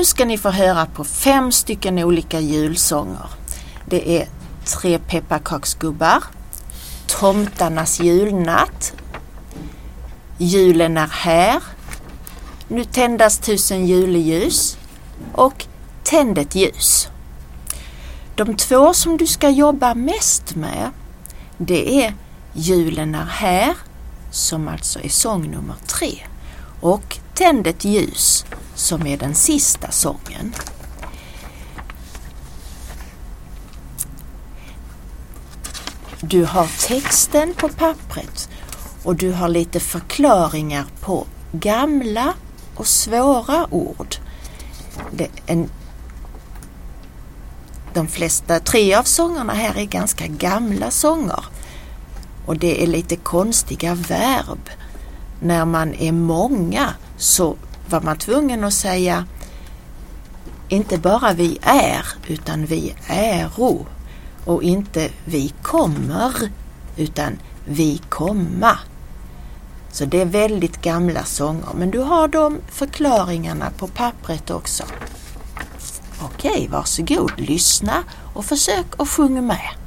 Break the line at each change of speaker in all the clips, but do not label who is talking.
Nu ska ni få höra på fem stycken olika julsånger. Det är Tre pepparkaksgubbar, Tomtarnas julnatt, Julen är här, Nu tändas tusen juleljus och Tänd ett ljus. De två som du ska jobba mest med det är Julen är här som alltså är sång nummer tre och Tänd ett ljus som är den sista sången. Du har texten på pappret och du har lite förklaringar på gamla och svåra ord. En, de flesta, tre av sångerna här är ganska gamla sånger och det är lite konstiga verb. När man är många så var man tvungen att säga inte bara vi är utan vi äro och inte vi kommer utan vi komma. Så det är väldigt gamla sånger men du har de förklaringarna på pappret också. Okej, varsågod, lyssna och försök att sjunga med.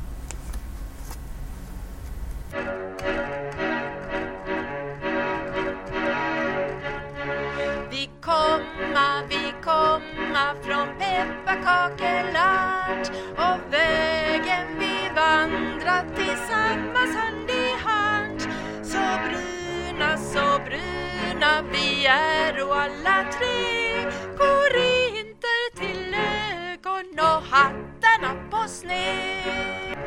Vi är och alla tre går inte till ögon och hattarna på sned.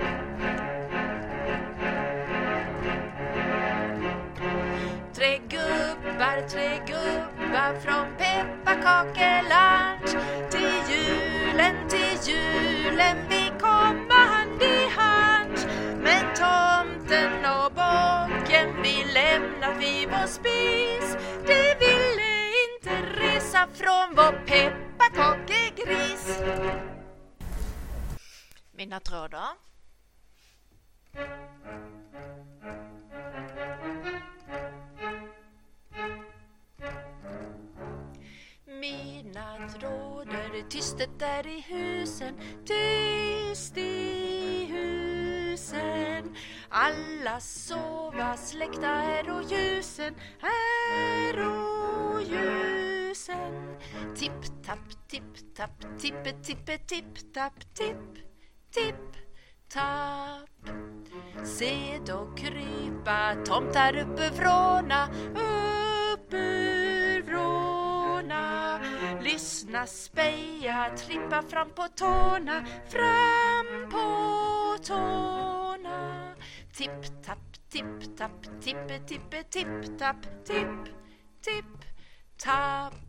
Tre gubbar, tre gubbar från pepparkakeland till julen, till julen vi komma hand i hand. Men tomten och bocken vi lämnat vid vår spis från vår pepparkakegris. Mina trådar. Mina trådar, tystet där i husen, tyst i husen. Alla sova, släckta är och ljusen, är och ljusen. Tipp, tapp, tipp, tapp, tippe, tippe, tipp, tapp, tipp, tipp, tapp. Se då krypa tomtar uppifråna, ur vråna. Lyssna, speja, trippa fram på tårna Fram på tårna Tipp, tapp, tipp, tapp, tippe, tippe, tipp, tapp, tipp, tipp, tapp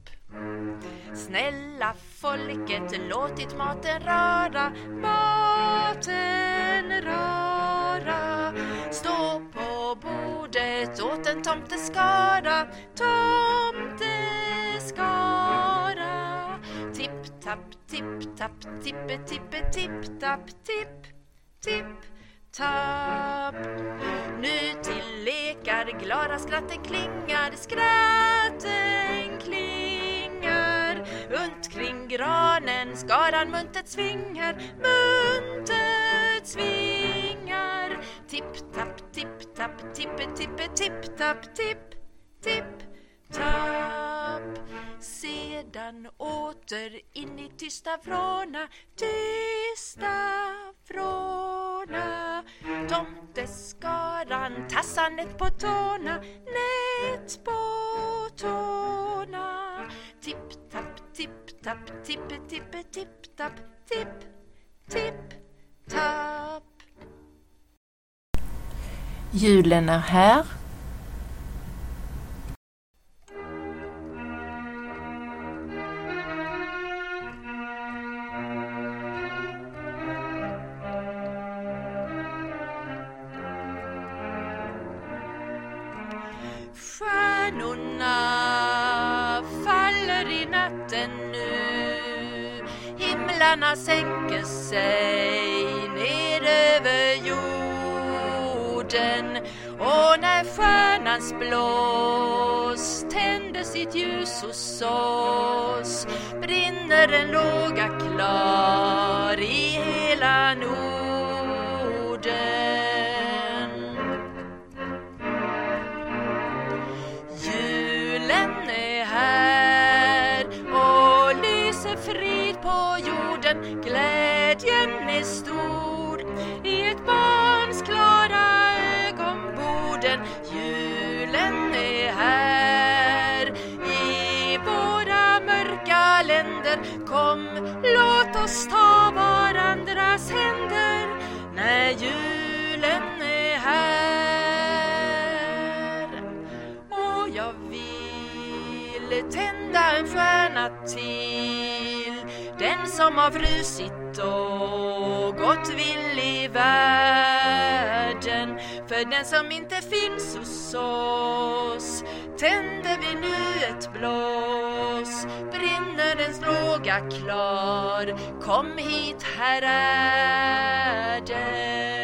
Snälla folket, låtit maten röra, maten röra. Stå på bordet åt en tomteskara, tomteskara. Tipp, tapp, tipp, tapp, tippe, tippe, tipp, tapp, tipp, tipp, tapp. Nu till lekar, glada skratten klingar, skratten klingar granen skaran muntet svingar, muntet svingar. Tipp, tapp, tipp, tapp, tippe, tippe, tipp, tapp, tipp, tipp, tapp. Sedan åter in i tysta vråna, tysta vråna. Tomteskaran tassar nätt på tårna, nätt på tårna. Tipp, tapp, tipp, tapp, tippe, tippe, tipp, tapp, tipp, tipp, tapp.
Julen är här.
Himlarna sänker sig ner över jorden och när stjärnans blås tänder sitt ljus hos oss brinner en låga klar i hela Norden. Jorden. Glädjen är stor i ett barns klara ögon borden Julen är här i våra mörka länder. Kom, låt oss ta varandras händer när julen är här. Och jag vill tända en stjärna till som har frusit och gått vill i världen. För den som inte finns hos oss tänder vi nu ett blås. Brinner ens låga klar, kom hit, här är den.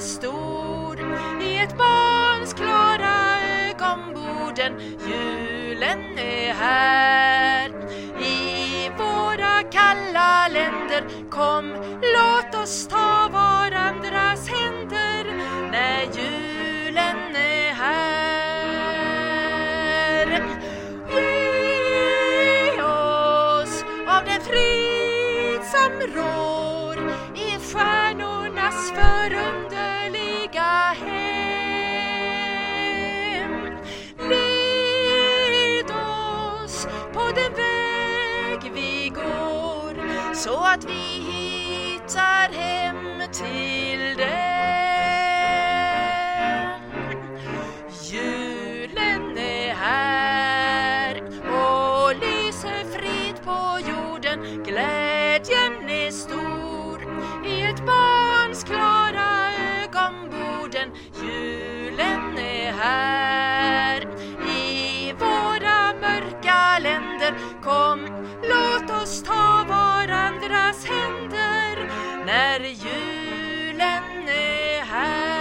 Är stor i ett barns klara ögonborden. Julen är här i våra kalla länder. Kom, låt oss ta varandras händer när julen är här. Ge oss av den frid som råder att vi hittar hem till den. Julen är här och lyser frid på jorden. Glädjen är stor i ett barns klara ögonborden. Julen är här i våra mörka länder. Kom, låt oss ta andras händer när julen är här.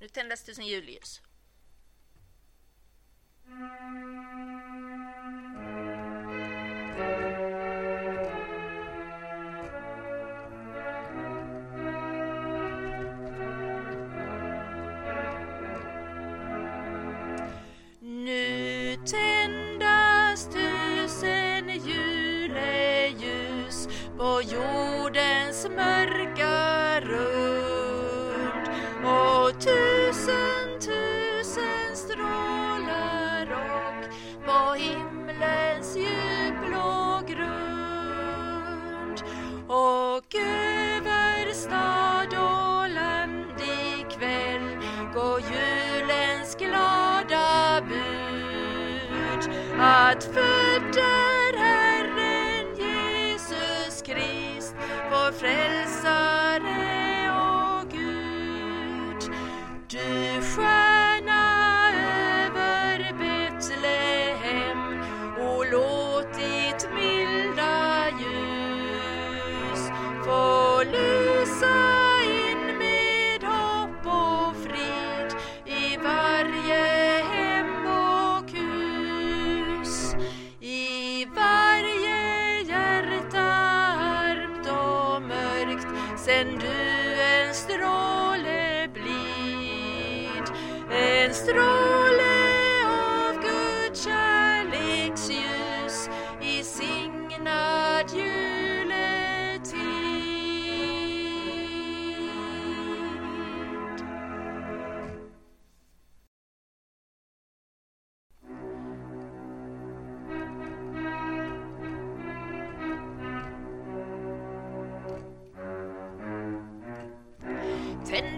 Nu tändas tusen julljus. Bud att född är Herren Jesus Krist, vår frälsare.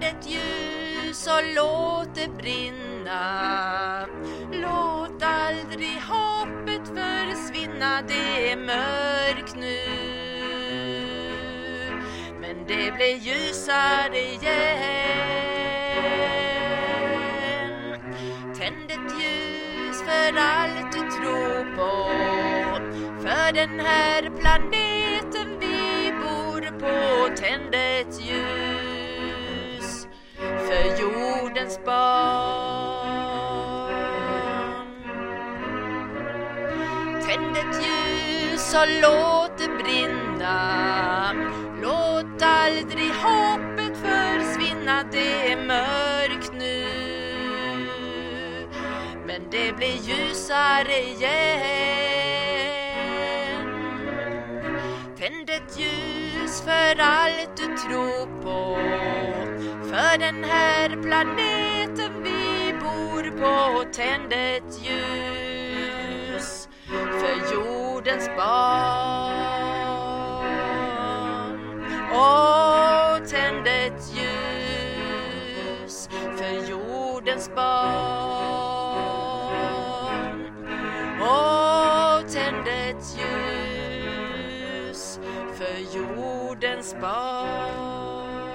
Tänd ett ljus och låt det brinna. Låt aldrig hoppet försvinna. Det är mörkt nu. Men det blir ljusare igen. Tänd ett ljus för allt du tror på. För den här planeten vi bor på. Tänd ett ljus jordens barn. Tänd ett ljus och låt det brinna. Låt aldrig hoppet försvinna, det är mörkt nu. Men det blir ljusare igen. Tänd ett ljus för allt du tror på. För den här planeten vi bor på. Tänd ett ljus för jordens barn. Åh, tänd ett ljus för jordens barn. Åh, tänd ett ljus för jordens barn.